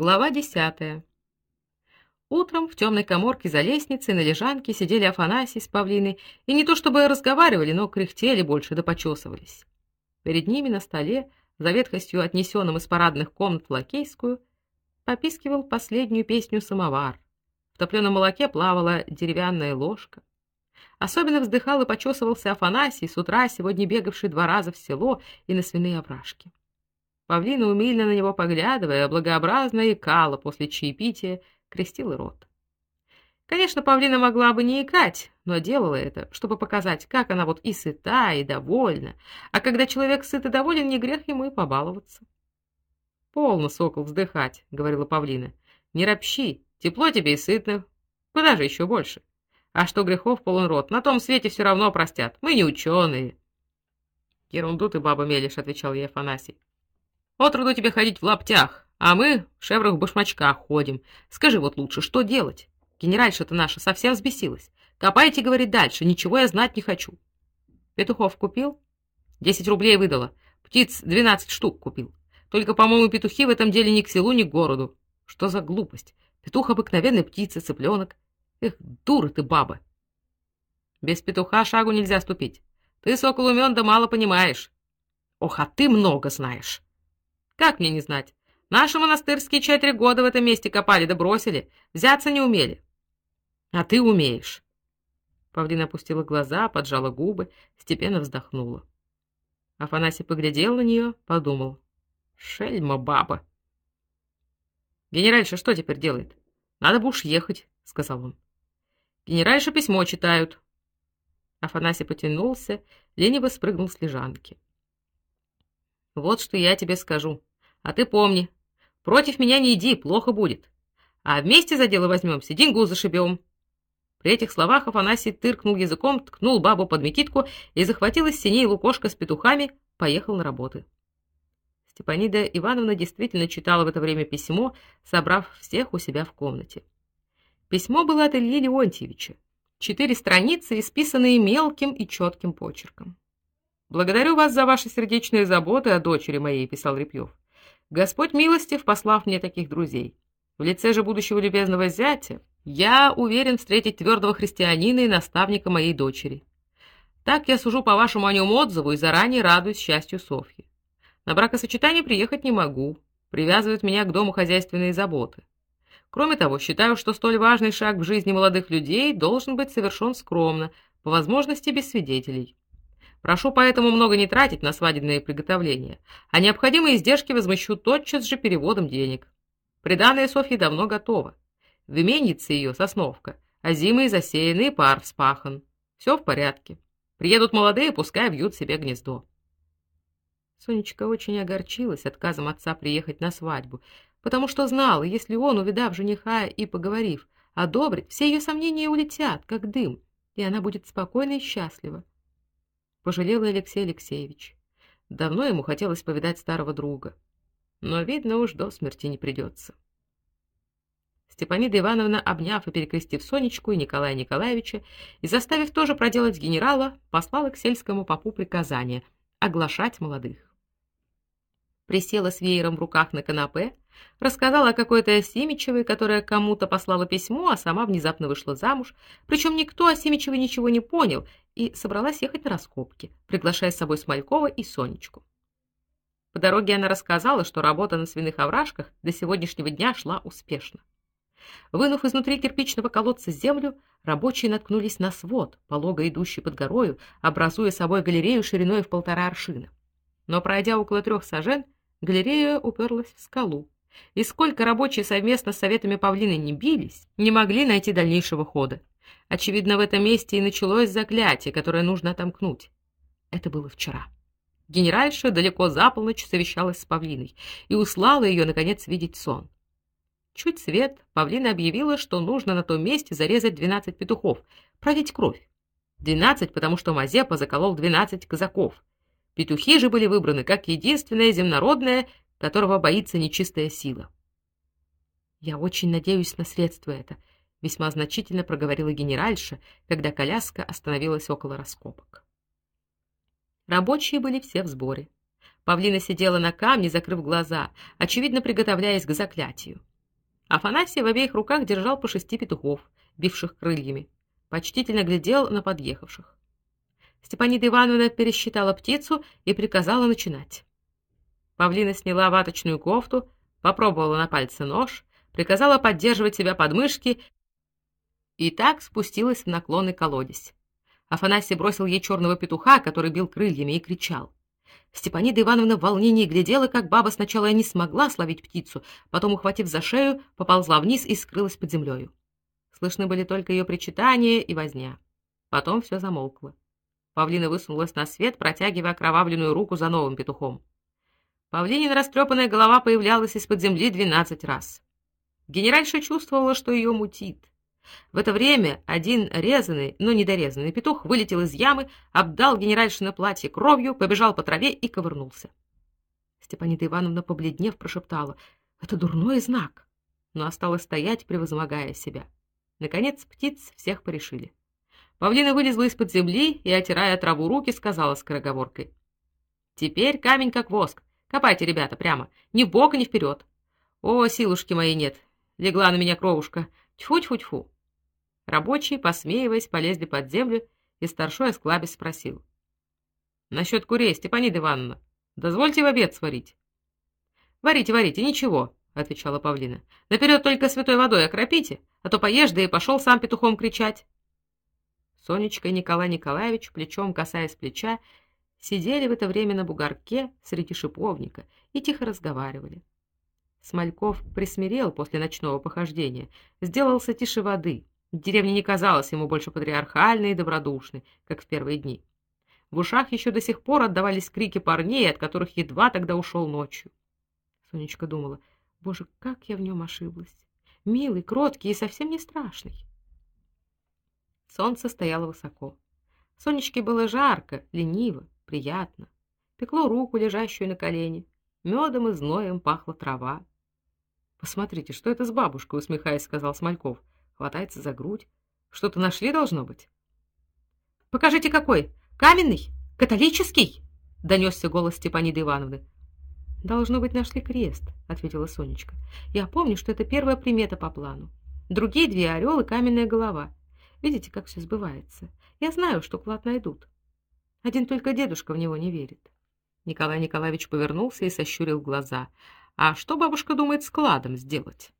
Глава 10. Утром в темной каморке за лестницей на лежанке сидели Афанасий с Павлиной, и не то чтобы разговаривали, но кряхтели больше да почесывались. Перед ними на столе, за ветхостью отнесенным из парадных комнат в лакейскую, попискивал последнюю песню самовар. В топленом молоке плавала деревянная ложка. Особенно вздыхал и почесывался Афанасий, с утра сегодня бегавший два раза в село и на свиные опрашки. Павлина, умильно на него поглядывая, благообразно икала после чаепития, крестила рот. Конечно, Павлина могла бы не икать, но делала это, чтобы показать, как она вот и сыта, и довольна. А когда человек сыт и доволен, не грех ему и побаловаться. «Полно, сокол, вздыхать», — говорила Павлина. «Не ропщи, тепло тебе и сытно. Куда же еще больше? А что грехов полон рот, на том свете все равно простят. Мы не ученые». «Ерунду ты, баба, мелешь», — отвечал ей Афанасий. Отроду тебе ходить в лаптях, а мы в шеврах-башмачках ходим. Скажи вот лучше, что делать? Генеральша-то наша совсем взбесилась. Копайте, говорит, дальше, ничего я знать не хочу. Петухов купил? Десять рублей выдала. Птиц двенадцать штук купил. Только, по-моему, петухи в этом деле ни к селу, ни к городу. Что за глупость? Петух обыкновенный птица, цыпленок. Эх, дура ты, баба. Без петуха шагу нельзя ступить. Ты, сокол, умен да мало понимаешь. Ох, а ты много знаешь. Как мне не знать? Наши монастырские четыре года в этом месте копали да бросили, взяться не умели. А ты умеешь. Павлина опустила глаза, поджала губы, степенно вздохнула. Афанасий поглядел на нее, подумал: "Шельма баба". Генеральша что теперь делает? Надо бы уж ехать, сказал он. Генеральша письмо читают. Афанасий потянулся, лениво спрыгнул с лежанки. Вот что я тебе скажу. А ты помни, против меня не иди, плохо будет. А вместе за дело возьмемся, деньгу зашибем. При этих словах Афанасий тыркнул языком, ткнул бабу под мекитку и захватил из синей лукошко с петухами, поехал на работы. Степанида Ивановна действительно читала в это время письмо, собрав всех у себя в комнате. Письмо было от Ильи Леонтьевича. Четыре страницы, исписанные мелким и четким почерком. Благодарю вас за ваши сердечные заботы о дочери моей, писал Репьев. Господь милостив, послав мне таких друзей. В лице же будущего любезного зятя я уверен встретить твердого христианина и наставника моей дочери. Так я сужу по вашему о нем отзыву и заранее радуюсь счастью Софьи. На бракосочетание приехать не могу, привязывают меня к дому хозяйственные заботы. Кроме того, считаю, что столь важный шаг в жизни молодых людей должен быть совершен скромно, по возможности без свидетелей. Прошу поэтому много не тратить на свадебные приготовления, а необходимые издержки возмещу тотчас же переводом денег. Приданое Софье давно готово. В именнице ее сосновка, а зимой засеянный пар вспахан. Все в порядке. Приедут молодые, пускай вьют себе гнездо. Сонечка очень огорчилась отказом отца приехать на свадьбу, потому что знала, если он, увидав жениха и поговорив, одобрит, все ее сомнения улетят, как дым, и она будет спокойна и счастлива пожалел Алексей Алексеевич. Давно ему хотелось повидать старого друга, но видно уж до смерти не придется. Степанида Ивановна, обняв и перекрестив Сонечку и Николая Николаевича и заставив тоже проделать генерала, послала к сельскому попу приказание оглашать молодых. Присела с веером в руках на канапе, Рассказала о какой-то Осимичевой, которая кому-то послала письмо, а сама внезапно вышла замуж. Причем никто о Осимичевой ничего не понял и собралась ехать на раскопки, приглашая с собой Смолькова и Сонечку. По дороге она рассказала, что работа на свиных овражках до сегодняшнего дня шла успешно. Вынув изнутри кирпичного колодца землю, рабочие наткнулись на свод, полого идущий под горою, образуя собой галерею шириной в полтора аршина. Но пройдя около трех сажен, галерея уперлась в скалу, и сколько рабочие совместно с советами Павлины не бились, не могли найти дальнейшего хода. Очевидно, в этом месте и началось заклятие, которое нужно отомкнуть. Это было вчера. Генеральша далеко за полночь совещалась с Павлиной и услала ее наконец видеть сон. Чуть свет, Павлина объявила, что нужно на том месте зарезать 12 петухов, пролить кровь. 12, потому что Мазепа заколол 12 казаков. Петухи же были выбраны как единственное земнородное, которого боится нечистая сила. Я очень надеюсь на средства это, весьма значительно проговорила генеральша, когда коляска остановилась около раскопок. Рабочие были все в сборе. Павлина сидела на камне, закрыв глаза, очевидно приготовляясь к заклятию. Афанасий в обеих руках держал по шести петухов, бивших крыльями. Почтительно глядел на подъехавших. Степанида Ивановна пересчитала птицу и приказала начинать. Павлина сняла ваточную кофту, попробовала на пальце нож, приказала поддерживать себя под мышки и так спустилась в наклонный колодец. Афанасий бросил ей черного петуха, который бил крыльями и кричал. Степанида Ивановна в волнении глядела, как баба сначала не смогла словить птицу, потом, ухватив за шею, поползла вниз и скрылась под землей. Слышны были только ее причитания и возня. Потом все замолкло. Павлина высунулась на свет, протягивая окровавленную руку за новым петухом. Павлинина растрепанная голова появлялась из-под земли двенадцать раз. Генеральша чувствовала, что ее мутит. В это время один резаный, но недорезанный петух вылетел из ямы, обдал генеральшино платье кровью, побежал по траве и ковырнулся. Степанида Ивановна, побледнев, прошептала: "Это дурной знак". Но осталась стоять, превозмогая себя. Наконец птиц всех порешили. Павлина вылезла из-под земли и, отирая траву руки, сказала скороговоркой: "Теперь камень как воск. Копайте, ребята, прямо, ни в бок, ни вперед. О, силушки моей нет. Легла на меня кровушка. Тьфу-тьфу-тьфу. Рабочие, посмеиваясь, полезли под землю, и старшой осклабясь спросил. — Насчет курей, Степанида Ивановна, дозвольте в обед сварить. — Варите, варите, ничего, — отвечала Павлина. — Наперед только святой водой окропите, а то поешь, да и пошел сам петухом кричать. Сонечка и Николай Николаевич, плечом касаясь плеча, сидели в это время на бугорке среди шиповника и тихо разговаривали. Смольков присмирел после ночного похождения, сделался тише воды — Деревня не казалась ему больше патриархальной и добродушной, как в первые дни. В ушах еще до сих пор отдавались крики парней, от которых едва тогда ушел ночью. Сонечка думала: "Боже, как я в нем ошиблась. Милый, кроткий и совсем не страшный". Солнце стояло высоко. Сонечке было жарко, лениво, приятно. Пекло руку, лежащую на колене. Медом и зноем пахла трава. Посмотрите, что это с бабушкой, усмехаясь, сказал Смольков хватается за грудь. Что-то нашли должно быть. Покажите какой? Каменный? Католический? донесся голос Степаниды Ивановны. Должно быть, нашли крест, ответила Сонечка. Я помню, что это первая примета по плану. Другие две орел и каменная голова. Видите, как все сбывается. Я знаю, что клад найдут. Один только дедушка в него не верит. Николай Николаевич повернулся и сощурил глаза. А что бабушка думает с кладом сделать?